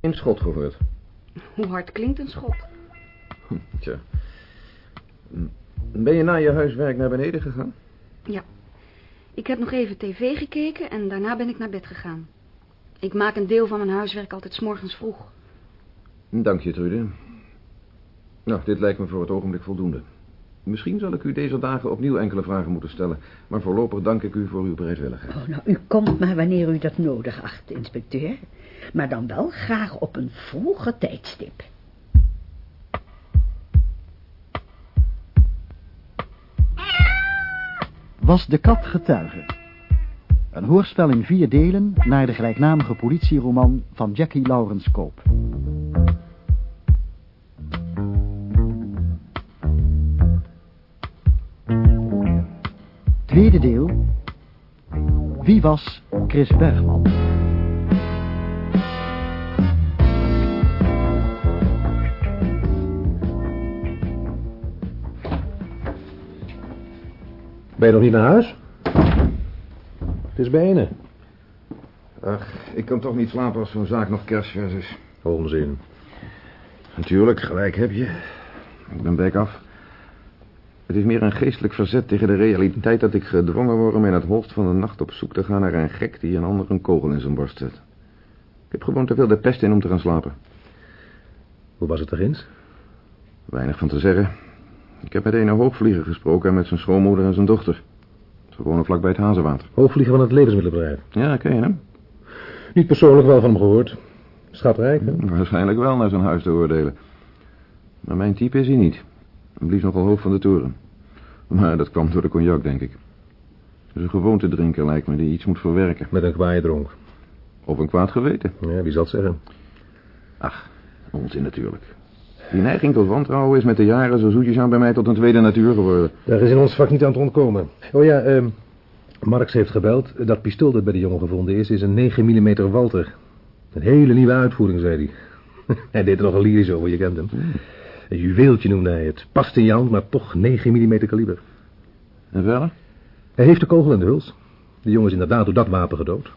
in schot gehoord. Hoe hard klinkt een schot? Tja. Ben je na je huiswerk naar beneden gegaan? Ja. Ik heb nog even tv gekeken en daarna ben ik naar bed gegaan. Ik maak een deel van mijn huiswerk altijd 's morgens vroeg. Dank je, Trude. Nou, dit lijkt me voor het ogenblik voldoende. Misschien zal ik u deze dagen opnieuw enkele vragen moeten stellen, maar voorlopig dank ik u voor uw bereidwilligheid. Oh, nou, u komt maar wanneer u dat nodig acht, inspecteur. Maar dan wel graag op een vroege tijdstip. Was de kat getuige? Een hoorspel in vier delen naar de gelijknamige politieroman van Jackie Lawrence Koop. Tweede deel. Wie was Chris Bergman? Ben je nog niet naar huis? Het is bijna. Ach, ik kan toch niet slapen als zo'n zaak nog kerstvers is. Onzin. Natuurlijk, gelijk heb je. Ik ben bek af. Het is meer een geestelijk verzet tegen de realiteit dat ik gedwongen word om in het holst van de nacht op zoek te gaan naar een gek die een ander een kogel in zijn borst zet. Ik heb gewoon te veel de pest in om te gaan slapen. Hoe was het er eens? Weinig van te zeggen. Ik heb met een hoogvlieger gesproken en met zijn schoonmoeder en zijn dochter. Ze wonen vlakbij het Hazenwater. Hoogvlieger van het levensmiddelenbedrijf. Ja, ken je hem? Niet persoonlijk wel van hem gehoord. Schatrijk, hè? Waarschijnlijk wel naar zijn huis te oordelen. Maar mijn type is hij niet. Hij blies nogal hoog van de toren. Maar dat kwam door de cognac, denk ik. Het is een gewoonte drinken, lijkt me, die iets moet verwerken. Met een kwaaie dronk. Of een kwaad geweten. Ja, wie zal het zeggen? Ach, onzin natuurlijk. Die neiging tot wantrouwen is met de jaren zo zoetjes aan bij mij tot een tweede natuur geworden. Daar is in ons vak niet aan te ontkomen. Oh ja, ehm Marx heeft gebeld. Dat pistool dat bij de jongen gevonden is, is een 9 mm Walter. Een hele nieuwe uitvoering, zei hij. hij deed er nog een lyrisch over, je kent hem. Een juweeltje noemde hij het. Past in je hand, maar toch 9 mm kaliber. En verder? Hij heeft de kogel in de huls. De jongen is inderdaad door dat wapen gedood.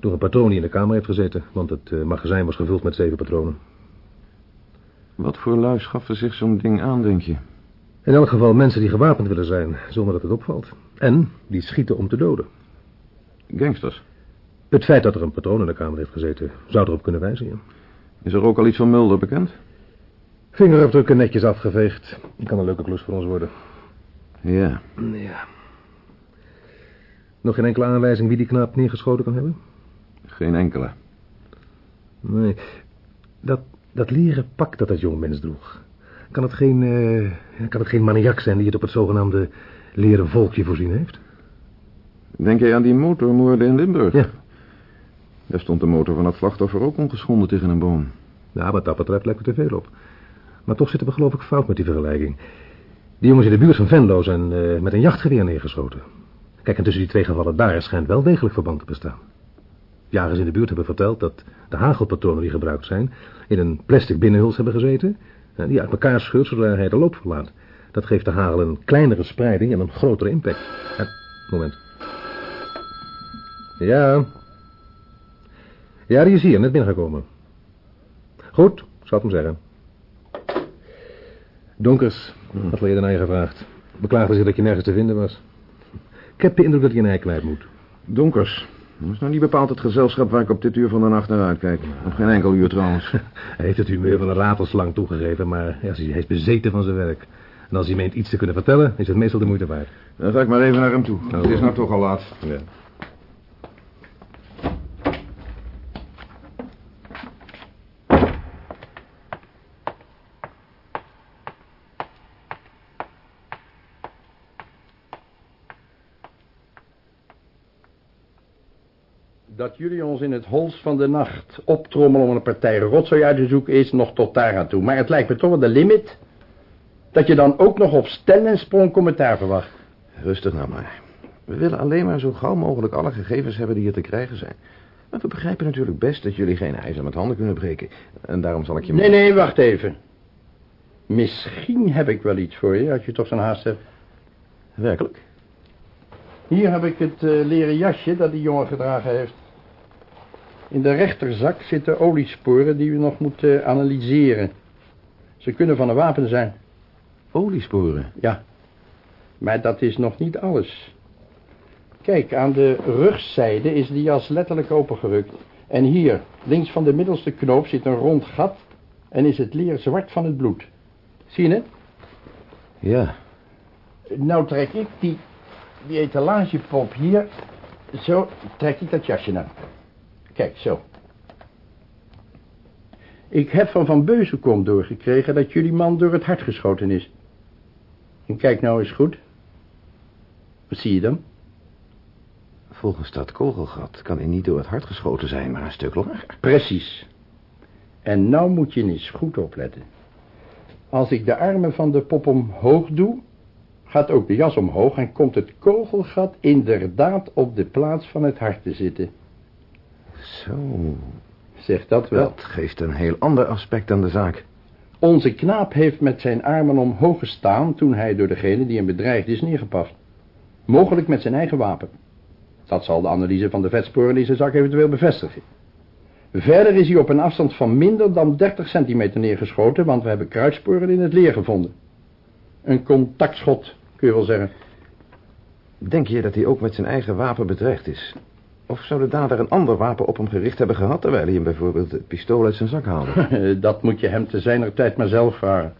Door een patroon die in de kamer heeft gezeten, want het eh, magazijn was gevuld met zeven patronen. Wat voor lui schaffen zich zo'n ding aan, denk je? In elk geval mensen die gewapend willen zijn, zonder dat het opvalt. En die schieten om te doden. Gangsters. Het feit dat er een patroon in de kamer heeft gezeten, zou erop kunnen wijzen. Is er ook al iets van Mulder bekend? Vingerafdrukken netjes afgeveegd. Kan een leuke klus voor ons worden. Ja. Ja. Nog geen enkele aanwijzing wie die knaap neergeschoten kan hebben? Geen enkele. Nee. Dat, dat leren pak dat dat jonge mens droeg. Kan het geen, eh, kan het geen maniak zijn die het op het zogenaamde leren volkje voorzien heeft? Denk jij aan die motormoorden in Limburg? Ja. Daar stond de motor van het slachtoffer ook ongeschonden tegen een boom. Ja, wat dat betreft lijkt het te veel op. Maar toch zitten we geloof ik fout met die vergelijking. Die jongens in de buurt van Venlo zijn eh, met een jachtgeweer neergeschoten. Kijk, en tussen die twee gevallen daar schijnt wel degelijk verband te bestaan. Jagers in de buurt hebben verteld dat de hagelpatronen die gebruikt zijn... in een plastic binnenhuls hebben gezeten... eh, die uit elkaar scheurt zodra hij de loop verlaat. Dat geeft de hagel een kleinere spreiding en een grotere impact. En, moment. Ja. Ja, die is hier, net binnengekomen. Goed, ik zal het hem zeggen. Donkers, had al eerder naar je gevraagd. Beklaagde zich dat je nergens te vinden was. Ik heb de indruk dat je in Eikelijp moet. Donkers. Dat is nou niet bepaald het gezelschap waar ik op dit uur van de nacht naar uitkijk. Nog geen enkel uur trouwens. Hij heeft het humeur van een ratelslang toegegeven, maar ja, hij is bezeten van zijn werk. En als hij meent iets te kunnen vertellen, is het meestal de moeite waard. Dan ga ik maar even naar hem toe. Het is nou toch al laat. Ja. Dat jullie ons in het hols van de nacht optrommelen om een partij rotzooi uit te zoeken is nog tot daar aan toe. Maar het lijkt me toch wel de limit dat je dan ook nog op stel en sprong commentaar verwacht. Rustig nou maar. We willen alleen maar zo gauw mogelijk alle gegevens hebben die hier te krijgen zijn. Maar we begrijpen natuurlijk best dat jullie geen ijzer met handen kunnen breken. En daarom zal ik je... Nee, nee, wacht even. Misschien heb ik wel iets voor je, als je toch zo'n haast hebt. Werkelijk? Hier heb ik het eh, leren jasje dat die jongen gedragen heeft. In de rechterzak zitten oliesporen die u nog moet eh, analyseren. Ze kunnen van een wapen zijn. Oliesporen. Ja. Maar dat is nog niet alles. Kijk, aan de rugzijde is de jas letterlijk opengerukt. En hier, links van de middelste knoop, zit een rond gat... en is het leer zwart van het bloed. Zie je het? Ja. Nou trek ik die, die etalagepop hier... Zo trek ik dat jasje naar. Kijk, zo. Ik heb van Van Beuzenkom doorgekregen dat jullie man door het hart geschoten is. En kijk nou eens goed. Wat zie je dan? Volgens dat kogelgat kan hij niet door het hart geschoten zijn, maar een stuk langer. Precies. En nou moet je eens goed opletten. Als ik de armen van de pop omhoog doe, gaat ook de jas omhoog en komt het kogelgat inderdaad op de plaats van het hart te zitten. Zo, Zeg dat wel. dat geeft een heel ander aspect aan de zaak. Onze knaap heeft met zijn armen omhoog gestaan toen hij door degene die hem bedreigd is neergepast. Mogelijk met zijn eigen wapen. Dat zal de analyse van de vetsporen in zijn zak eventueel bevestigen. Verder is hij op een afstand van minder dan 30 centimeter neergeschoten, want we hebben kruidsporen in het leer gevonden. Een contactschot, kun je wel zeggen. Denk je dat hij ook met zijn eigen wapen bedreigd is? Of zou de dader een ander wapen op hem gericht hebben gehad... terwijl hij hem bijvoorbeeld het pistool uit zijn zak haalde? Dat moet je hem te zijner tijd maar zelf vragen.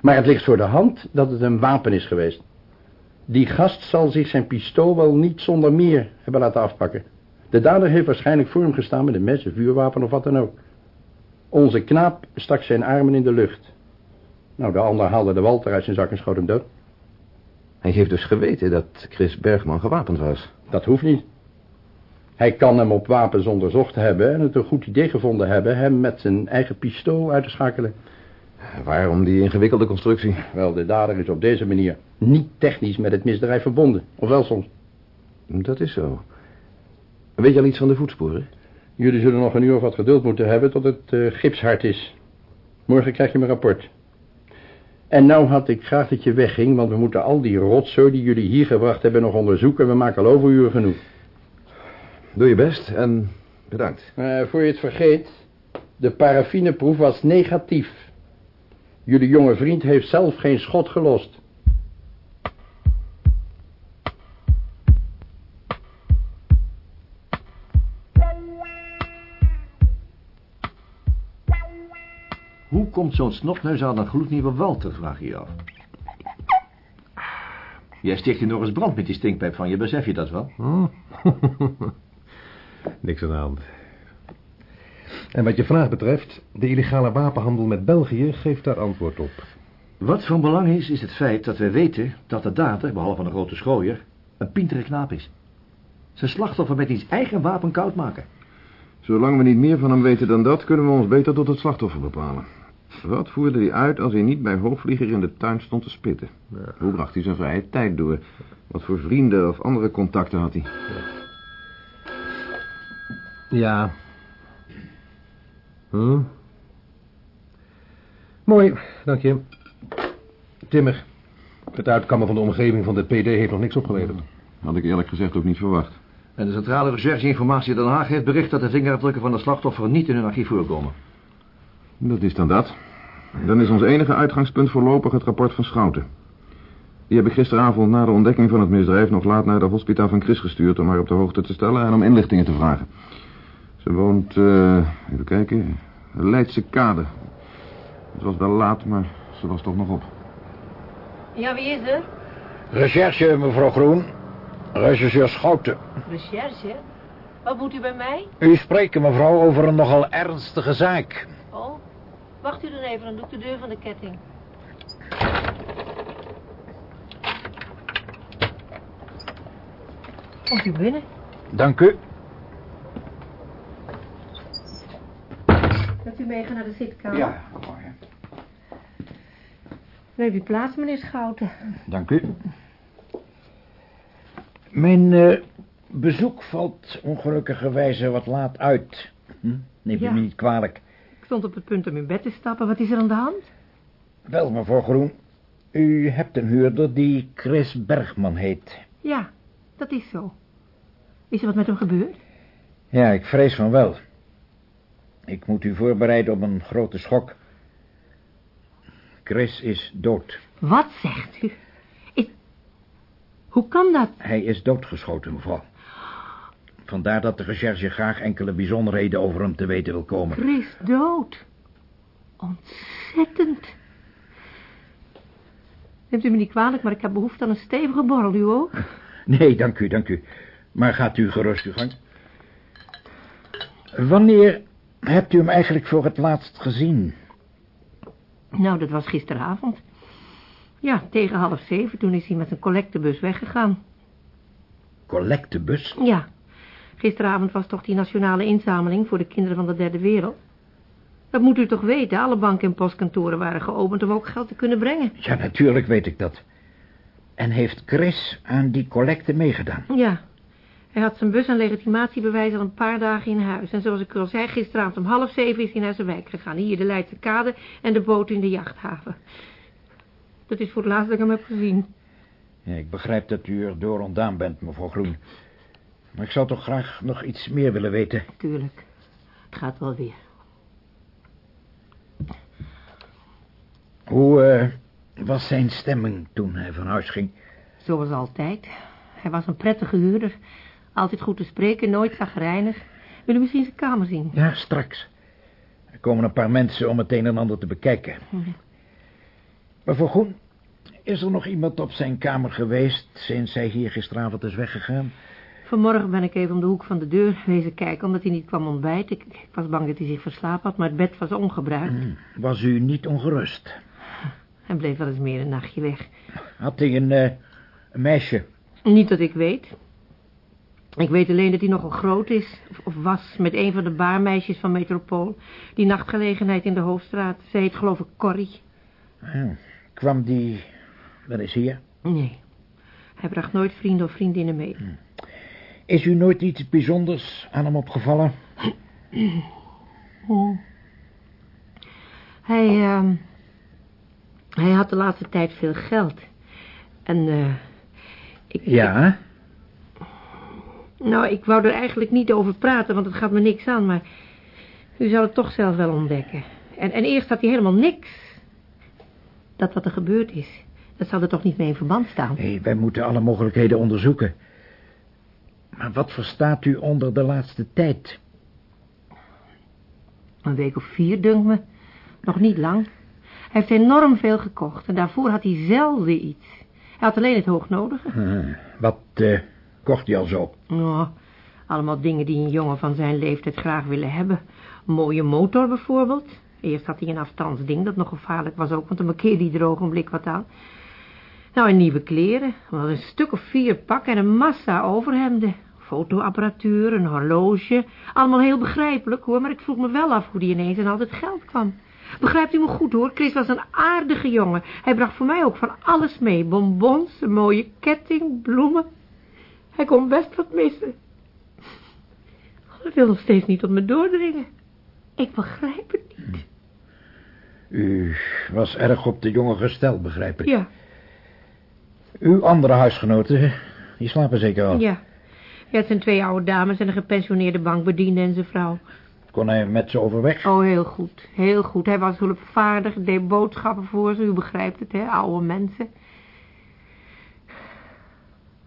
Maar het ligt voor de hand dat het een wapen is geweest. Die gast zal zich zijn pistool wel niet zonder meer hebben laten afpakken. De dader heeft waarschijnlijk voor hem gestaan met een mes, een vuurwapen of wat dan ook. Onze knaap stak zijn armen in de lucht. Nou, de ander haalde de walter uit zijn zak en schoot hem dood. Hij heeft dus geweten dat Chris Bergman gewapend was. Dat hoeft niet. Hij kan hem op wapens onderzocht hebben en het een goed idee gevonden hebben hem met zijn eigen pistool uit te schakelen. Waarom die ingewikkelde constructie? Wel, de dader is op deze manier niet technisch met het misdrijf verbonden. Of wel soms. Dat is zo. Weet je al iets van de voetsporen? Jullie zullen nog een uur of wat geduld moeten hebben tot het eh, gipshard is. Morgen krijg je mijn rapport. En nou had ik graag dat je wegging, want we moeten al die rotzooi die jullie hier gebracht hebben nog onderzoeken. We maken al overuren genoeg. Doe je best en bedankt. Eh, voor je het vergeet, de paraffineproef was negatief. Jullie jonge vriend heeft zelf geen schot gelost. Hoe komt zo'n snotneus aan een gloednieuwe Walter, vraag je je af. Jij sticht hier nog eens brand met die stinkpijp van je, besef je dat wel? Niks aan de hand. En wat je vraag betreft, de illegale wapenhandel met België geeft daar antwoord op. Wat van belang is, is het feit dat we weten dat de dader, behalve een grote schooier, een pintere knaap is. Zijn slachtoffer met iets eigen wapen koud maken. Zolang we niet meer van hem weten dan dat... kunnen we ons beter tot het slachtoffer bepalen. Wat voerde hij uit als hij niet bij Hoogvlieger in de tuin stond te spitten? Hoe bracht hij zijn vrije tijd door? Wat voor vrienden of andere contacten had hij? Ja. Hm? Mooi, dank je. Timmer, het uitkammen van de omgeving van de PD heeft nog niks opgeleverd. Had ik eerlijk gezegd ook niet verwacht. En de Centrale Recherche Informatie Den Haag heeft bericht dat de vingerafdrukken van de slachtoffer niet in hun archief voorkomen. Dat is dan dat. Dan is ons enige uitgangspunt voorlopig het rapport van Schouten. Die heb ik gisteravond na de ontdekking van het misdrijf nog laat naar de hospitaal van Chris gestuurd... om haar op de hoogte te stellen en om inlichtingen te vragen. Ze woont, eh, even kijken, Leidse Kade. Het was wel laat, maar ze was toch nog op. Ja, wie is er? Recherche, mevrouw Groen. Rechercheur Schouten. Recherche? Wat moet u bij mij? U spreekt, mevrouw, over een nogal ernstige zaak. Oh, wacht u dan even, dan doe ik de deur van de ketting. Komt u binnen? Dank u. Dat u meegaat naar de zitkamer? Ja, mooi. Neem u plaats, meneer Schouten. Dank u. Mijn eh, bezoek valt ongelukkigerwijze wat laat uit. Hm? Neem je Ja. me niet kwalijk. Ik stond op het punt om in bed te stappen. Wat is er aan de hand? Wel, mevrouw Groen. U hebt een huurder die Chris Bergman heet. Ja, dat is zo. Is er wat met hem gebeurd? Ja, ik vrees van wel. Ik moet u voorbereiden op een grote schok. Chris is dood. Wat zegt u? Is... Hoe kan dat? Hij is doodgeschoten, mevrouw. Vandaar dat de recherche graag enkele bijzonderheden over hem te weten wil komen. Chris dood. Ontzettend. Neemt u me niet kwalijk, maar ik heb behoefte aan een stevige borrel, u ook? Nee, dank u, dank u. Maar gaat u gerust uw gang. Wanneer hebt u hem eigenlijk voor het laatst gezien? Nou, dat was gisteravond. Ja, tegen half zeven, toen is hij met een collectebus weggegaan. Collectebus? Ja, gisteravond was toch die nationale inzameling voor de kinderen van de derde wereld. Dat moet u toch weten, alle banken en postkantoren waren geopend om ook geld te kunnen brengen. Ja, natuurlijk weet ik dat. En heeft Chris aan die collecte meegedaan? Ja, hij had zijn bus en legitimatiebewijs al een paar dagen in huis. En zoals ik al zei, gisteravond om half zeven is hij naar zijn wijk gegaan. Hier de Leidse kade en de boot in de jachthaven. Dat is voor het laatst dat ik hem heb gezien. Ja, ik begrijp dat u er door ontdaan bent, mevrouw Groen. Maar ik zou toch graag nog iets meer willen weten. Tuurlijk. Het gaat wel weer. Hoe eh, was zijn stemming toen hij van huis ging? Zoals altijd. Hij was een prettige huurder. Altijd goed te spreken, nooit zagrijnig. Wil u misschien zijn kamer zien? Ja, straks. Er komen een paar mensen om het een en ander te bekijken. Maar voor Groen, is er nog iemand op zijn kamer geweest... sinds hij hier gisteravond is weggegaan? Vanmorgen ben ik even om de hoek van de deur wezen kijken... omdat hij niet kwam ontbijten. Ik, ik was bang dat hij zich verslapen had, maar het bed was ongebruikt. Hmm, Was u niet ongerust? Hij bleef wel eens meer een nachtje weg. Had hij een, eh, een meisje? Niet dat ik weet. Ik weet alleen dat hij nogal groot is, of, was, met een van de baarmeisjes van Metropool. Die nachtgelegenheid in de Hoofdstraat. Ze heet geloof ik Corrie. Ah, kwam die wel eens hier? Nee, hij bracht nooit vrienden of vriendinnen mee. Is u nooit iets bijzonders aan hem opgevallen? Hij, ehm, hij had de laatste tijd veel geld. En, eh, ik, Ja? Nou, ik wou er eigenlijk niet over praten, want het gaat me niks aan, maar u zal het toch zelf wel ontdekken. En, en eerst had hij helemaal niks. Dat wat er gebeurd is, dat zal er toch niet mee in verband staan? Nee, wij moeten alle mogelijkheden onderzoeken. Maar wat verstaat u onder de laatste tijd? Een week of vier, dunkt me. Nog niet lang. Hij heeft enorm veel gekocht en daarvoor had hij zelden iets. Hij had alleen het hoognodige. Ah, wat eh, kocht hij al zo? Oh, allemaal dingen die een jongen van zijn leeftijd graag willen hebben. Mooie motor bijvoorbeeld. Eerst had hij een afstandsding dat nog gevaarlijk was ook, want dan markeerde hij er ogenblik wat aan. Nou, en nieuwe kleren. Wel een stuk of vier pakken en een massa overhemden. Fotoapparatuur, een horloge. Allemaal heel begrijpelijk hoor, maar ik vroeg me wel af hoe die ineens aan al het geld kwam. Begrijpt u me goed hoor, Chris was een aardige jongen. Hij bracht voor mij ook van alles mee. Bonbons, een mooie ketting, bloemen. Hij kon best wat missen. Dat wil nog steeds niet tot me doordringen. Ik begrijp het niet. U was erg op de jongen gesteld, begrijp ik. Ja, Uw andere huisgenoten, die slapen zeker wel. ja. Ja, het zijn twee oude dames en een gepensioneerde bankbediende en zijn vrouw. Kon hij met ze overweg? Oh, heel goed. Heel goed. Hij was hulpvaardig, deed boodschappen voor ze. U begrijpt het, hè? Oude mensen.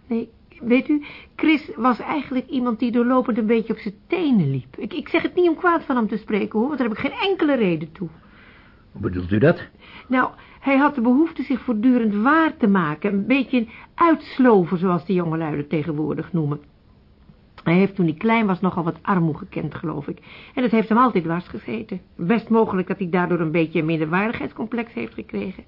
Nee, weet u, Chris was eigenlijk iemand die doorlopend een beetje op zijn tenen liep. Ik, ik zeg het niet om kwaad van hem te spreken, hoor, want daar heb ik geen enkele reden toe. Hoe bedoelt u dat? Nou, hij had de behoefte zich voortdurend waar te maken. Een beetje uitsloven, zoals de jongelui het tegenwoordig noemen. Hij heeft toen hij klein was nogal wat armoe gekend, geloof ik. En dat heeft hem altijd dwars gezeten. Best mogelijk dat hij daardoor een beetje een minderwaardigheidscomplex heeft gekregen.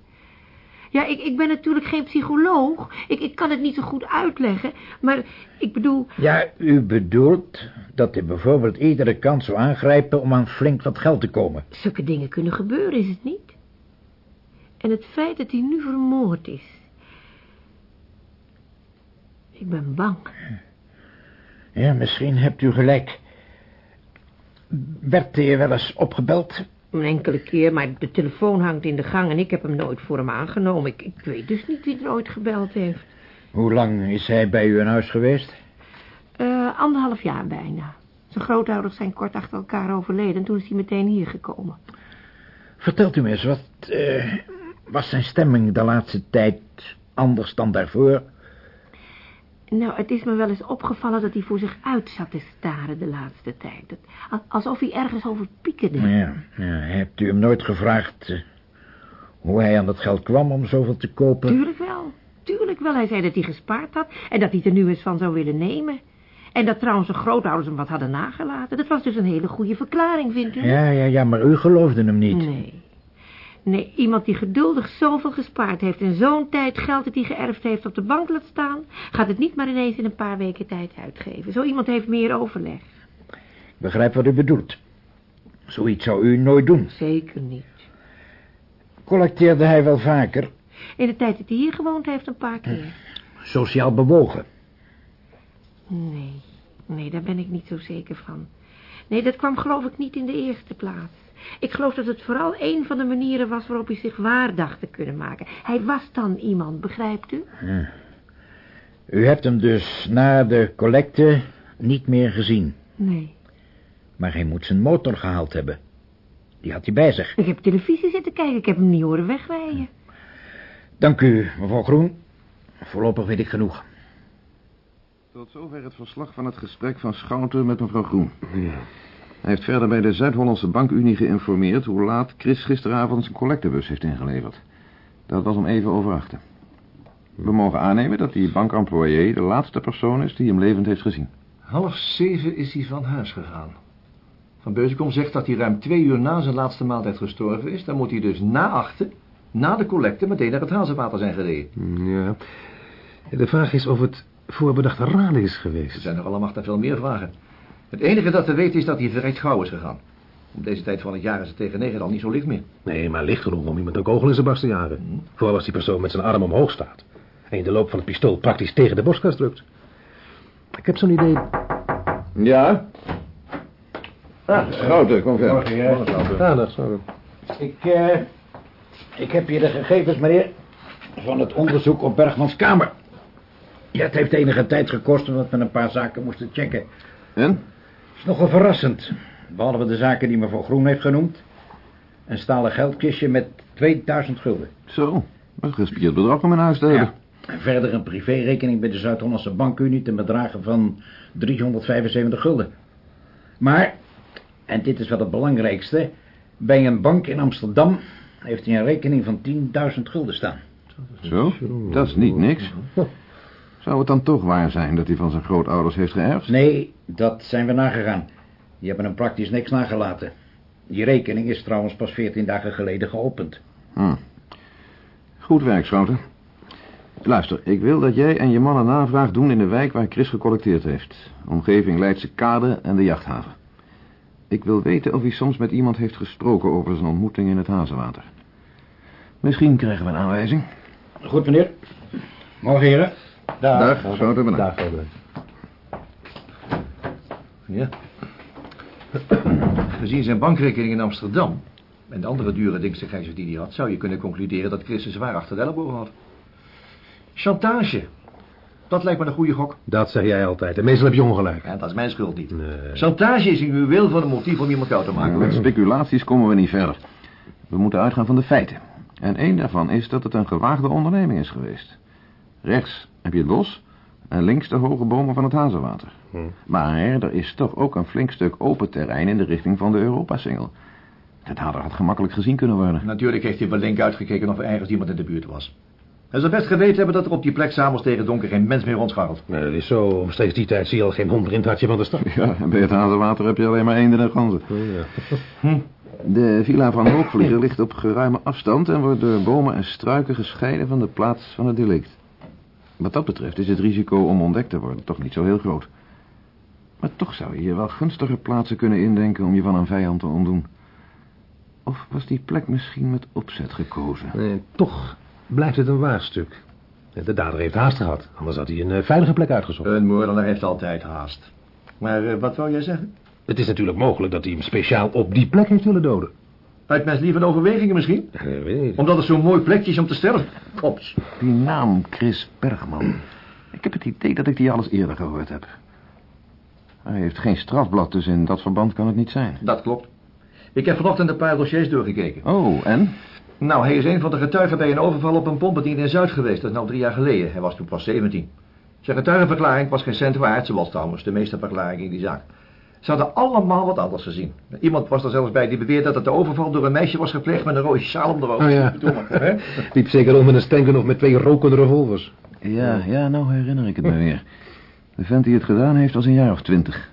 Ja, ik, ik ben natuurlijk geen psycholoog. Ik, ik kan het niet zo goed uitleggen. Maar ik bedoel... Ja, u bedoelt dat hij bijvoorbeeld iedere kans zou aangrijpen om aan flink wat geld te komen. Zulke dingen kunnen gebeuren, is het niet? En het feit dat hij nu vermoord is... Ik ben bang. Ja, misschien hebt u gelijk. Werd hij wel eens opgebeld? Een enkele keer, maar de telefoon hangt in de gang... en ik heb hem nooit voor hem aangenomen. Ik, ik weet dus niet wie er ooit gebeld heeft. Hoe lang is hij bij u in huis geweest? Eh, anderhalf jaar bijna. Zijn grootouders zijn kort achter elkaar overleden en toen is hij meteen hier gekomen. Vertelt u me eens, wat eh, was zijn stemming de laatste tijd anders dan daarvoor? Nou, het is me wel eens opgevallen dat hij voor zich uit zat te staren de laatste tijd. Dat, alsof hij ergens over piekerde. Ja, ja, hebt u hem nooit gevraagd eh, hoe hij aan dat geld kwam om zoveel te kopen? Tuurlijk wel. Tuurlijk wel. Hij zei dat hij gespaard had en dat hij het er nu eens van zou willen nemen. En dat trouwens zijn grootouders hem wat hadden nagelaten. Dat was dus een hele goede verklaring, vindt u? Ja, ja, ja, maar u geloofde hem niet. Nee. Nee, iemand die geduldig zoveel gespaard heeft... en zo'n tijd geld dat hij geërfd heeft op de bank laat staan... gaat het niet maar ineens in een paar weken tijd uitgeven. Zo iemand heeft meer overleg. Ik begrijp wat u bedoelt. Zoiets zou u nooit doen. Zeker niet. Collecteerde hij wel vaker? In de tijd dat hij hier gewoond heeft een paar keer. Sociaal bewogen? Nee, nee, daar ben ik niet zo zeker van. Nee, dat kwam geloof ik niet in de eerste plaats. Ik geloof dat het vooral een van de manieren was waarop hij zich waar dacht te kunnen maken. Hij was dan iemand, begrijpt u? U hebt hem dus na de collecte niet meer gezien. Nee. Maar hij moet zijn motor gehaald hebben. Die had hij bij zich. Ik heb televisie zitten kijken, ik heb hem niet horen wegrijden. Dank u, mevrouw Groen. Voorlopig weet ik genoeg. Tot zover het verslag van het gesprek van Schouten met mevrouw Groen. Hij heeft verder bij de Zuid-Hollandse Bankunie geïnformeerd... hoe laat Chris gisteravond zijn collectebus heeft ingeleverd. Dat was om even over achten. We mogen aannemen dat die bankemployé de laatste persoon is die hem levend heeft gezien. Half zeven is hij van huis gegaan. Van Beuzenkom zegt dat hij ruim twee uur na zijn laatste maaltijd gestorven is. Dan moet hij dus na achten, na de collecte, meteen naar het hazenwater zijn gereden. Ja. De vraag is of het voorbedachte raden is Er geweest. zijn nog allemaal veel meer vragen. Het enige dat we weten is dat hij verrekt gauw is gegaan. Op deze tijd van het jaar is het tegen negen al niet zo licht meer. Nee, maar licht genoeg om iemand een kogel in zijn borst te jagen. Vooral als die persoon met zijn arm omhoog staat. En je de loop van het pistool praktisch tegen de borstkas drukt. Ik heb zo'n idee... Ja? Ah, Schouten, kom verder. Ah, dat zou Ik, eh, ik heb hier de gegevens, meneer, van het onderzoek op Bergmans kamer. Ja, het heeft enige tijd gekost omdat we een paar zaken moesten checken. En? Het is nogal verrassend. Behalve de zaken die mevrouw Groen heeft genoemd. Een stalen geldkistje met 2000 gulden. Zo, een gespierd bedrag om in huis te hebben. En verder een privérekening bij de Zuid-Hollandse Bankunie ten bedrage van 375 gulden. Maar, en dit is wel het belangrijkste, bij een bank in Amsterdam heeft hij een rekening van 10.000 gulden staan. Zo, dat is niet niks. Zou het dan toch waar zijn dat hij van zijn grootouders heeft geërfd? Nee, dat zijn we nagegaan. Die hebben hem praktisch niks nagelaten. Die rekening is trouwens pas 14 dagen geleden geopend. Hm. Goed werk, Schouten. Luister, ik wil dat jij en je man een navraag doen in de wijk waar Chris gecollecteerd heeft. Omgeving Leidse Kade en de jachthaven. Ik wil weten of hij soms met iemand heeft gesproken over zijn ontmoeting in het Hazenwater. Misschien krijgen we een aanwijzing. Goed, meneer. Morgen, heren. Dag, Schouten, bedankt. Ik. Ja. Gezien zijn bankrekening in Amsterdam en de andere dure dingstigheidjes die hij had, zou je kunnen concluderen dat Chris een zwaar achter de ellebogen had. Chantage. Dat lijkt me een goede gok. Dat zeg jij altijd. En meestal heb je ongelijk. Ja, dat is mijn schuld niet. Nee. Chantage is een juweel van een motief om iemand koud te maken. Met speculaties komen we niet verder. We moeten uitgaan van de feiten. En één daarvan is dat het een gewaagde onderneming is geweest. Rechts heb je het bos en links de hoge bomen van het Hazenwater. Hm. Maar er is toch ook een flink stuk open terrein in de richting van de Europasingel. De dader had gemakkelijk gezien kunnen worden. Natuurlijk heeft hij wel link uitgekeken of er ergens iemand in de buurt was. Hij zal best geweten hebben dat er op die plek s'avonds tegen donker geen mens meer rondscharrelt. Nee, dat is zo. Omstreeks die tijd zie je al geen hond in het hartje van de stad. Ja, en bij het Hazenwater heb je alleen maar eenden en ganzen. Ja. De villa van Hoogvlieger ligt op geruime afstand... en wordt door bomen en struiken gescheiden van de plaats van het delict. Wat dat betreft is het risico om ontdekt te worden toch niet zo heel groot. Maar toch zou je hier wel gunstige plaatsen kunnen indenken... om je van een vijand te ontdoen. Of was die plek misschien met opzet gekozen? Nee, toch blijft het een waarstuk. De dader heeft haast gehad. Anders had hij een eh, veilige plek uitgezocht. Een moordenaar heeft altijd haast. Maar eh, wat wou jij zeggen? Het is natuurlijk mogelijk dat hij hem speciaal op die plek heeft willen doden. Uit mijn lieve overwegingen misschien? Ja, weet. Omdat het zo'n mooi plekje is om te sterven. Kops. Die naam Chris Bergman. Ik heb het idee dat ik die alles eerder gehoord heb. Hij heeft geen strafblad, dus in dat verband kan het niet zijn. Dat klopt. Ik heb vanochtend een paar dossiers doorgekeken. Oh, en? Nou, hij is een van de getuigen bij een overval op een pompbediening in Zuid geweest. Dat is nou drie jaar geleden. Hij was toen pas 17. Zijn getuigenverklaring was geen cent waard, zoals trouwens de meeste verklaringen in die zaak. Ze hadden allemaal wat anders gezien. Iemand was er zelfs bij die beweerde dat het de overval door een meisje was gepleegd met een rode sjaal om de. Oh ja. Hè? Liep zeker rond met een stenken of met twee rokende revolvers. Ja, ja, nou herinner ik het me weer. De vent die het gedaan heeft was een jaar of twintig.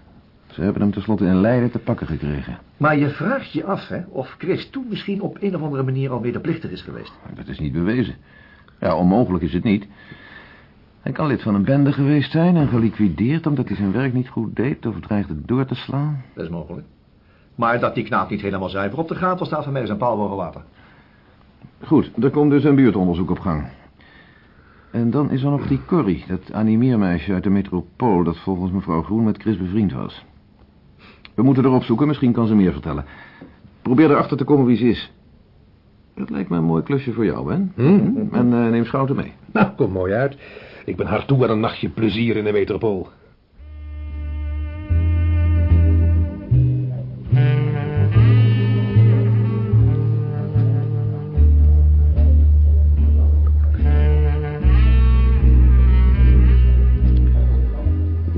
Ze hebben hem tenslotte in Leiden te pakken gekregen. Maar je vraagt je af, hè, of Chris toen misschien op een of andere manier al medeplichtig is geweest. Dat is niet bewezen. Ja, onmogelijk is het niet. Hij kan lid van een bende geweest zijn en geliquideerd omdat hij zijn werk niet goed deed of dreigde door te slaan. Dat is mogelijk. Maar dat die knaap niet helemaal zuiver op de gaten staat van mij is een paal boven water. Goed, er komt dus een buurtonderzoek op gang. En dan is er nog die Corrie, dat animeermeisje uit de metropool... dat volgens mevrouw Groen met Chris bevriend was. We moeten erop zoeken, misschien kan ze meer vertellen. Probeer erachter te komen wie ze is. Dat lijkt me een mooi klusje voor jou, Ben. Hm? En eh, neem Schouten mee. Nou, komt mooi uit. Ik ben hard toe aan een nachtje plezier in de metropool.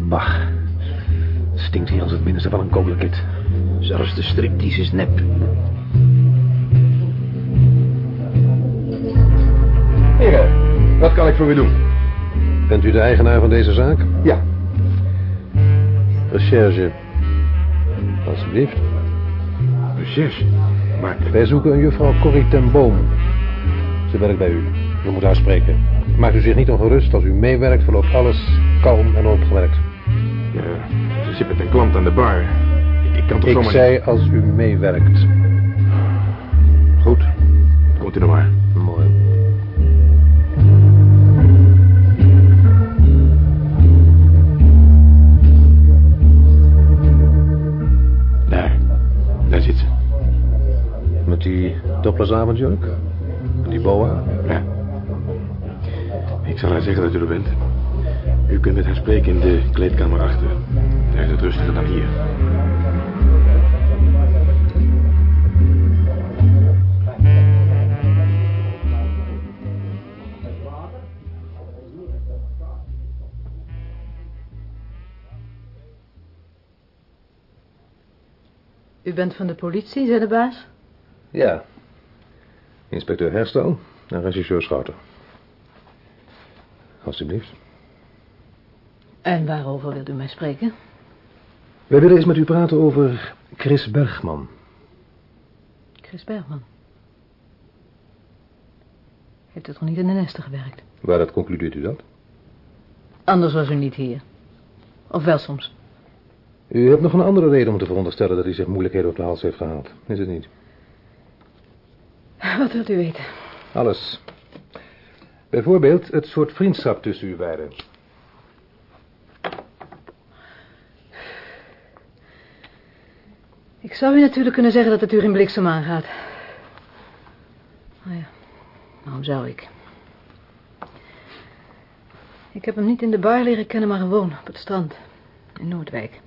Bah. Stinkt hier als het minste van een kolenkit. Zelfs de striptease is nep. Heren, wat kan ik voor u doen? Bent u de eigenaar van deze zaak? Ja. Recherche. Alsjeblieft. Recherche. Maar Wij zoeken een juffrouw Corrie ten Boom. Ze werkt bij u. U moet haar spreken. Maakt u zich niet ongerust. Als u meewerkt, verloopt alles kalm en onopgemerkt. ja, ze zit met een klant aan de bar. Ik, ik kan toch Ik zomaar... zei als u meewerkt. Goed, komt u nog maar. Die? En die boa? Ja. Ik zal haar zeggen dat u er bent. U kunt met haar spreken in de kleedkamer achter. Daar is het rustiger dan hier. U bent van de politie, zei de baas? Ja. Inspecteur Herstel en regisseur Schouten. Alsjeblieft. En waarover wilt u mij spreken? Wij willen eens met u praten over Chris Bergman. Chris Bergman. Heeft u toch niet in de nesten gewerkt? Waaruit concludeert u dat? Anders was u niet hier. Of wel soms. U hebt nog een andere reden om te veronderstellen dat hij zich moeilijkheden op de hals heeft gehaald. Is het niet? Wat wilt u weten? Alles. Bijvoorbeeld het soort vriendschap tussen u beiden. Ik zou u natuurlijk kunnen zeggen dat het u geen bliksem aangaat. Nou ja, waarom zou ik? Ik heb hem niet in de bar leren kennen, maar gewoon op het strand. In Noordwijk.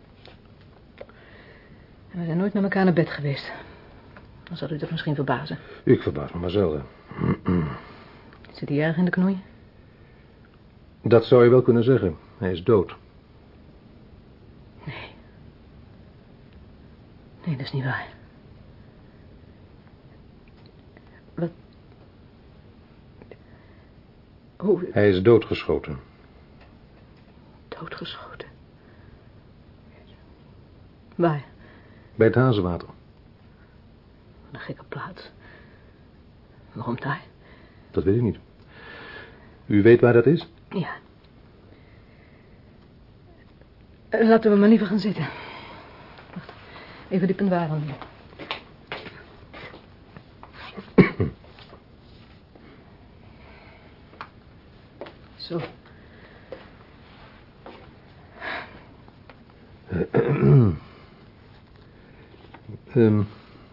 En we zijn nooit met elkaar naar bed geweest. Dan zal u dat misschien verbazen. Ik verbaas me maar zelden. Zit hij erg in de knoei? Dat zou je wel kunnen zeggen. Hij is dood. Nee. Nee, dat is niet waar. Wat? Hoe? Hij is doodgeschoten. Doodgeschoten. Waar? Bij het Hazenwater. Een gekke plaats. Waarom daar? Dat weet ik niet. U weet waar dat is? Ja. Laten we maar liever gaan zitten. Wacht, even diep in waren. Zo. Ehm,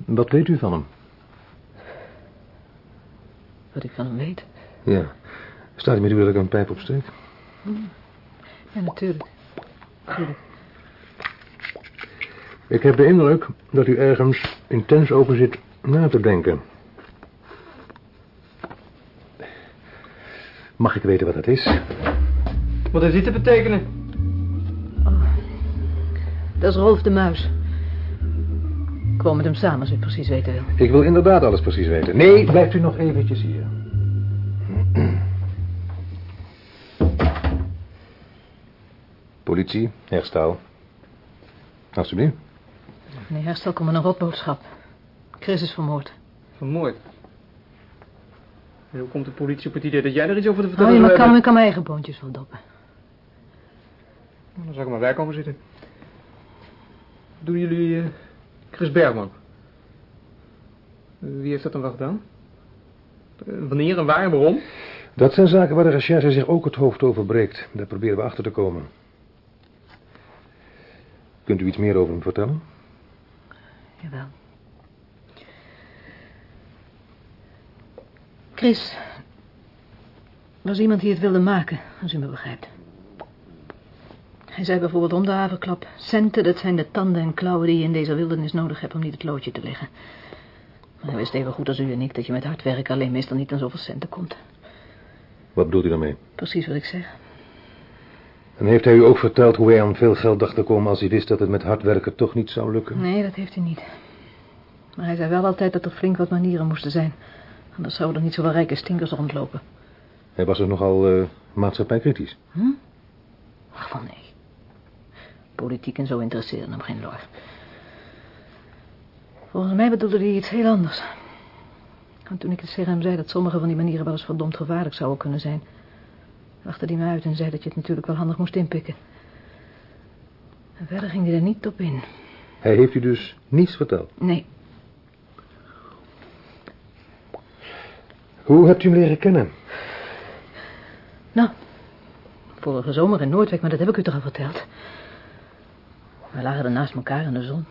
wat weet u van hem? Wat ik van hem weet. Ja. Staat hij met u dat ik een pijp opsteek? Ja, natuurlijk. Natuurlijk. Ik heb de indruk dat u ergens intens over zit na te denken. Mag ik weten wat het is? Wat heeft dit te betekenen? Dat is Rolf de Muis. Ik woon met hem samen, als u het precies weten wil. Ik wil inderdaad alles precies weten. Nee, blijft u nog eventjes hier. Politie, herstel. Alsjeblieft. Meneer Herstel komt met een rotboodschap. Chris is vermoord. Vermoord. En hoe komt de politie op het idee dat jij er iets over te Oh, vertellen je maar zou kan, hebben? ik kan mijn eigen boontjes wel doppen. Nou, Dan zou ik maar bij komen zitten. Wat Doen jullie eh, Chris Bergman? Wie heeft dat dan wel gedaan? Wanneer en waar en waarom? Dat zijn zaken waar de recherche zich ook het hoofd over breekt. Daar proberen we achter te komen. Kunt u iets meer over hem vertellen? Jawel. Chris was iemand die het wilde maken, als u me begrijpt. Hij zei bijvoorbeeld om de havenklap... centen, dat zijn de tanden en klauwen die je in deze wildernis nodig hebt om niet het loodje te leggen. Maar hij wist even goed als u en ik dat je met hard werk alleen meestal niet aan zoveel centen komt. Wat bedoelt u daarmee? Precies wat ik zeg. En heeft hij u ook verteld hoe hij aan veel geld dacht te komen... als hij wist dat het met hard werken toch niet zou lukken? Nee, dat heeft hij niet. Maar hij zei wel altijd dat er flink wat manieren moesten zijn. Anders zouden er niet zoveel rijke stinkers rondlopen. Hij was er nogal uh, maatschappijkritisch. Hm? Ach, van nee. Politiek en zo interesseerde hem geen lor. Volgens mij bedoelde hij iets heel anders. En toen ik het tegen hem zei dat sommige van die manieren wel eens verdomd gevaarlijk zouden kunnen zijn... lachte hij me uit en zei dat je het natuurlijk wel handig moest inpikken. En verder ging hij er niet op in. Hij heeft u dus niets verteld? Nee. Hoe hebt u hem leren kennen? Nou, vorige zomer in Noordwijk, maar dat heb ik u toch al verteld. We lagen er naast elkaar in de zon.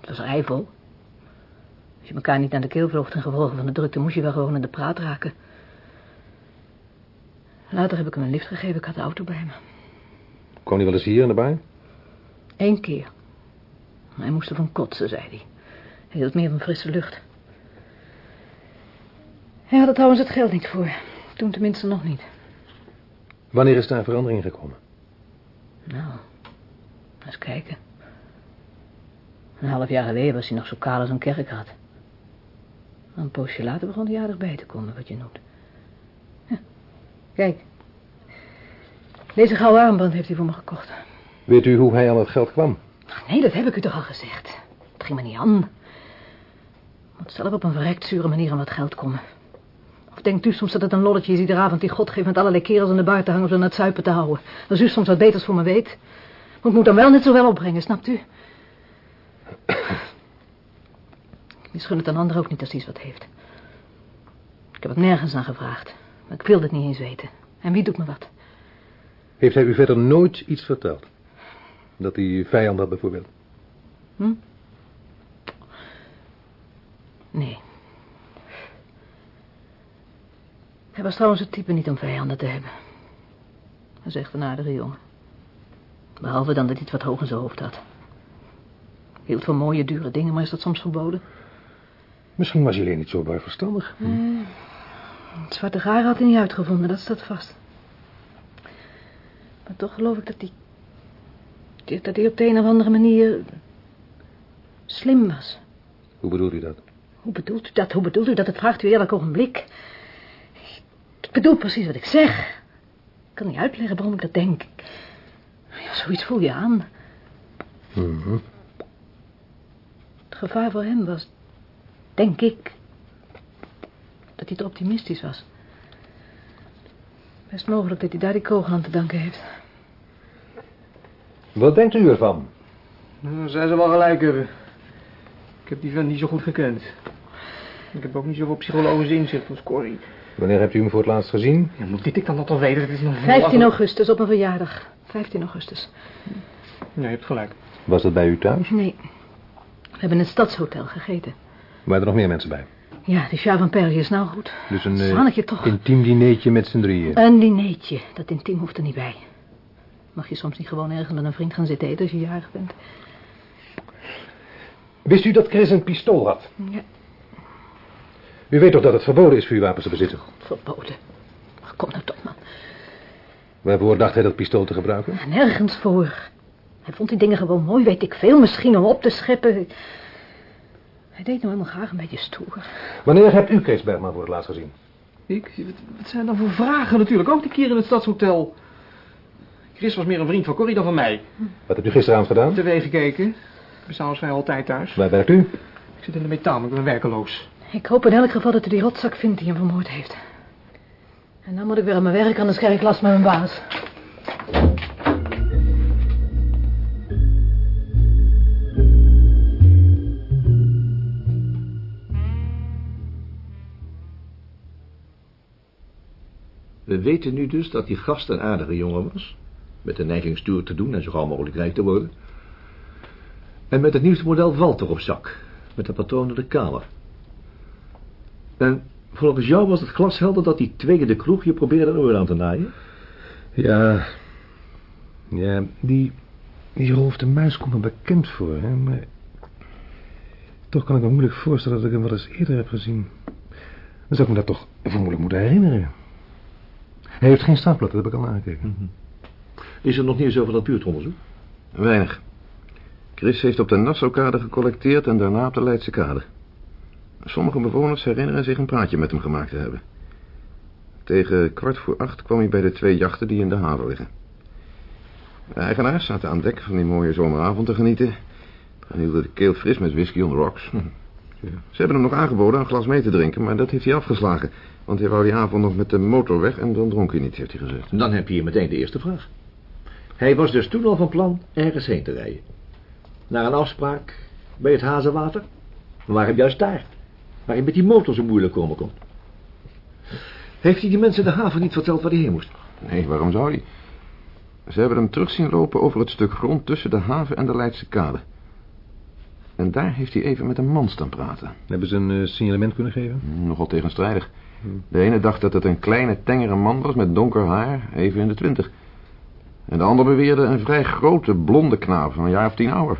Het was eivol. Als je elkaar niet aan de keel vloog ten gevolge van de drukte, moest je wel gewoon in de praat raken. Later heb ik hem een lift gegeven, ik had de auto bij me. Kwam hij wel eens hier in de baai? Eén keer. Hij moest ervan kotsen, zei hij. Hij hield meer van frisse lucht. Hij had er trouwens het geld niet voor. Toen tenminste nog niet. Wanneer is daar verandering gekomen? Nou, eens kijken. Een half jaar geleden was hij nog zo kaal als een kerkrad. Een poosje later begon hij aardig bij te komen, wat je noemt. Ja, kijk. Deze gouden armband heeft hij voor me gekocht. Weet u hoe hij aan het geld kwam? Ach, nee, dat heb ik u toch al gezegd. Het ging me niet aan. Moet zelf op een verrekt zure manier aan wat geld komen. Of denkt u soms dat het een lolletje is iedere avond die God geeft met allerlei kerels aan de bar te hangen om ze aan het zuipen te houden? Als u soms wat beters voor me weet. Maar ik moet dan wel net zo wel opbrengen, snapt u? Ik het een ander ook niet als hij iets wat heeft. Ik heb het nergens aan gevraagd. Maar ik wilde het niet eens weten. En wie doet me wat? Heeft hij u verder nooit iets verteld? Dat hij vijand had bijvoorbeeld? Hm? Nee. Hij was trouwens het type niet om vijanden te hebben. Hij is echt een aardige jongen. Behalve dan dat hij het wat hoog in zijn hoofd had. Hield van mooie, dure dingen, maar is dat soms verboden? Misschien was hij alleen niet zo bij verstandig. Hm. Het zwarte gaar had hij niet uitgevonden, dat staat vast. Maar toch geloof ik dat hij... dat hij op de een of andere manier... slim was. Hoe bedoelt u dat? Hoe bedoelt u dat? Hoe bedoelt u dat? Het vraagt u elk ogenblik. Ik bedoel precies wat ik zeg. Ik kan niet uitleggen waarom ik dat denk. Ja, zoiets voel je aan. Mm -hmm. Het gevaar voor hem was, denk ik, dat hij te optimistisch was. Best mogelijk dat hij daar die kogel aan te danken heeft. Wat denkt u ervan? Nou, zij ze wel gelijk hebben. Ik heb die vent niet zo goed gekend. Ik heb ook niet zoveel psychologisch inzicht als Corrie. Wanneer hebt u hem voor het laatst gezien? Ja, moet dit ik dan dat al weten? Het is nog 15 augustus, op mijn verjaardag. 15 augustus. Ja, je hebt gelijk. Was dat bij u thuis? Nee. We hebben in het stadshotel gegeten. Waren er nog meer mensen bij? Ja, die Sjaar van Perry is nou goed. Dus een Zannetje toch. intiem dineetje met z'n drieën? Een dineetje. Dat intiem hoeft er niet bij. Mag je soms niet gewoon ergens met een vriend gaan zitten eten als je jarig bent? Wist u dat Chris een pistool had? Ja, U weet toch dat het verboden is vuurwapens te bezitten? verboden. Kom nou toch, man. Waarvoor dacht hij dat pistool te gebruiken? Nergens voor. Hij vond die dingen gewoon mooi, weet ik veel. Misschien om op te scheppen. Hij deed nou helemaal graag een beetje stoer. Wanneer hebt u Chris Bergman voor het laatst gezien? Ik? Wat, zijn dan voor vragen natuurlijk? Ook die keer in het stadshotel. Chris was meer een vriend van Corrie dan van mij. Wat hebt u gisteravond gedaan? TV gekeken. We staan vrij altijd thuis. Waar werkt u? Ik zit in de metaal, ik ben werkeloos. Ik hoop in elk geval dat hij die rotzak vindt die hem vermoord heeft. En dan moet ik weer aan mijn werk, anders krijg ik last met mijn baas. We weten nu dus dat die gast een aardige jongen was. Met de neiging stoer te doen en zo gauw mogelijk rijk te worden. En met het nieuwste model Walter op zak. Met de patroon de kamer. En volgens jou was het glashelder dat die tweede de kroeg je probeerde een oor aan te naaien? Ja. Ja, die... Die Rolf de Muis komt me bekend voor, hè, maar... Toch kan ik me moeilijk voorstellen dat ik hem wel eens eerder heb gezien. Dan zou ik me dat toch vermoedelijk moeten herinneren. Hij heeft geen strafblad, dat heb ik al aangekeken. Is er nog nieuws over dat buurtonderzoek? Weinig. Chris heeft op de Nassaukade gecollecteerd en daarna op de Leidse kade. Sommige bewoners herinneren zich een praatje met hem gemaakt te hebben. Tegen kwart voor acht kwam hij bij de twee jachten die in de haven liggen. De eigenaars zaten aan dek van die mooie zomeravond te genieten... en hielden de keel fris met whisky on the rocks. Ze hebben hem nog aangeboden een glas mee te drinken, maar dat heeft hij afgeslagen. Want hij wou die avond nog met de motor weg en dan dronk hij niet, heeft hij gezegd. Dan heb je hier meteen de eerste vraag. Hij was dus toen al van plan ergens heen te rijden. Naar een afspraak bij het Hazenwater. Maar waarom juist daar? Waar hij met die motor zo moeilijk komen kon. Heeft hij die mensen in de haven niet verteld waar hij heen moest? Nee, waarom zou hij? Ze hebben hem terug zien lopen over het stuk grond tussen de haven en de Leidse kade. En daar heeft hij even met een man staan praten. Hebben ze een eh, signalement kunnen geven? Nogal tegenstrijdig. De ene dacht dat het een kleine, tengere man was met donker haar, even in de twintig. En de ander beweerde een vrij grote, blonde knaap van een jaar of tien ouder.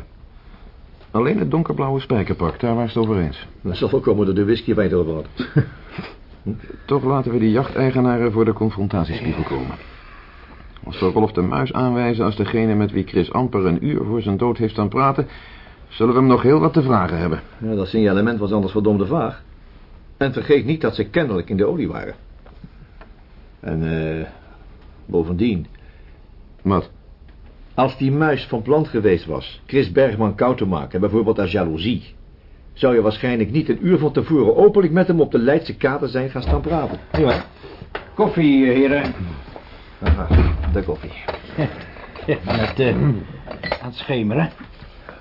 Alleen het donkerblauwe spijkerpak, daar waren ze het over eens. Dat zal wel komen door de whisky bij het had. Toch laten we die jachteigenaren voor de confrontatiespiegel komen. Als we Rolf de Muis aanwijzen als degene met wie Chris amper een uur voor zijn dood heeft staan praten... zullen we hem nog heel wat te vragen hebben. Ja, dat signalement was anders verdomde vaag. En vergeet niet dat ze kennelijk in de olie waren. En eh bovendien, Wat? Als die muis van plan geweest was Chris Bergman koud te maken, bijvoorbeeld als jaloezie, zou je waarschijnlijk niet een uur van tevoren openlijk met hem op de Leidse kade zijn gaan staan praten. Zie maar. Koffie, eh, heren. Aha, de koffie. Met, eh, aan het schemeren.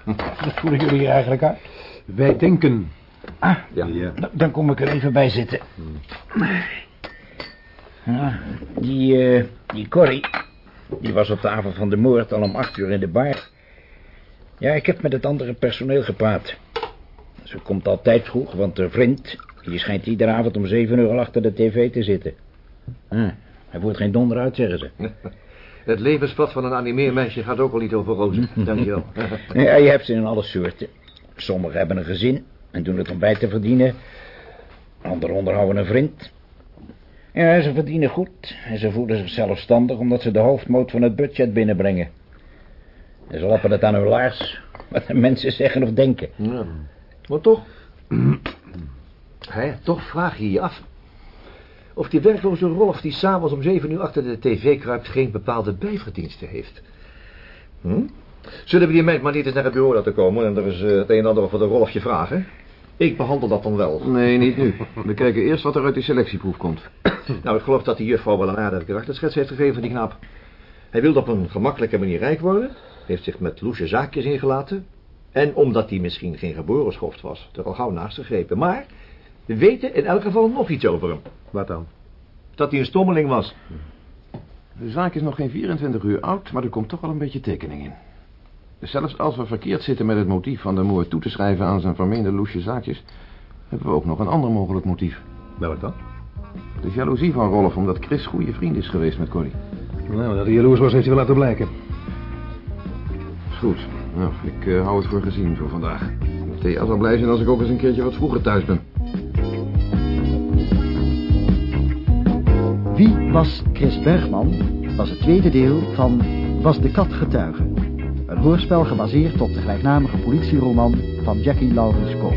Wat voelen jullie hier eigenlijk uit? Wij denken... Ah, Ja. dan kom ik er even bij zitten. Ja, die, eh, die Corrie, die was op de avond van de moord al om acht uur in de bar. Ja, ik heb met het andere personeel gepraat. Ze komt altijd vroeg, want haar vriend, die schijnt iedere avond om zeven uur al achter de tv te zitten. Ah, hij voert geen donder uit, zeggen ze. Het levenspad van een animeermeisje gaat ook al niet over rozen. Dankjewel. Ja, je hebt ze in alle soorten. Sommigen hebben een gezin en doen het om bij te verdienen. Anderen onderhouden een vriend. Ja, ze verdienen goed en ze voelen zich zelfstandig omdat ze de hoofdmoot van het budget binnenbrengen. En ze lappen het aan hun laars, wat de mensen zeggen of denken. Ja. Maar toch... Hè, toch vraag je je af... of die werkloze Rolf die s'avonds om zeven uur achter de tv kruipt... geen bepaalde bijverdiensten heeft. Hm? Zullen we die meid maar niet eens naar het bureau laten komen... en er eens eh, het een en ander over de Rolfje vragen? Ik behandel dat dan wel. Nee, niet nu. We kijken eerst wat er uit die selectieproef komt. Nou, ik geloof dat die juffrouw wel een aardige karakterschets heeft gegeven van die knap. Hij wilde op een gemakkelijke manier rijk worden. Heeft zich met loesje zaakjes ingelaten. En omdat hij misschien geen geboren schoft was, er al gauw naast gegrepen. Maar we weten in elk geval nog iets over hem. Wat dan? Dat hij een stommeling was. De zaak is nog geen 24 uur oud, maar er komt toch wel een beetje tekening in. Zelfs als we verkeerd zitten met het motief van de moord toe te schrijven aan zijn vermeende loesje zaakjes... hebben we ook nog een ander mogelijk motief. Welk dan? De jaloezie van Rolf, omdat Chris goede vriend is geweest met Corrie. Nou, dat hij jaloers was, heeft hij wel laten blijken. Goed. Nou, ik eh, hou het voor gezien voor vandaag. Thea zal blij zijn als ik ook eens een keertje wat vroeger thuis ben. Wie was Chris Bergman? was het tweede deel van Was de kat getuige? Een hoorspel gebaseerd op de gelijknamige politieroman van Jackie Laurens Koop.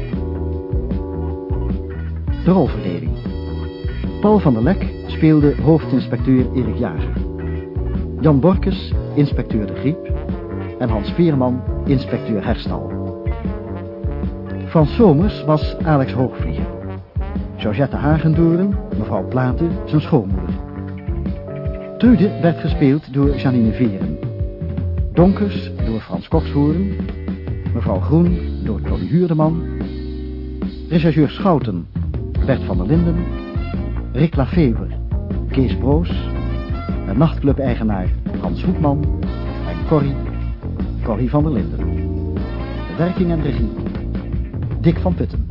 De rolverdeling. Paul van der Lek speelde hoofdinspecteur Erik Jager. Jan Borkes, inspecteur de Griep. En Hans Veerman, inspecteur Herstal. Frans Somers was Alex Hoogvlieger. Georgette Hagendoren, mevrouw Platen, zijn schoonmoeder. Trude werd gespeeld door Janine Veren. Donkers door Frans Kokshoorn. Mevrouw Groen door Tony Huurdeman. Rechercheur Schouten, Bert van der Linden. Rick Lafever, Kees Broos. En nachtclub-eigenaar Hans Hoekman. En Corrie, Corrie van der Linden. De werking en regie, Dick van Putten.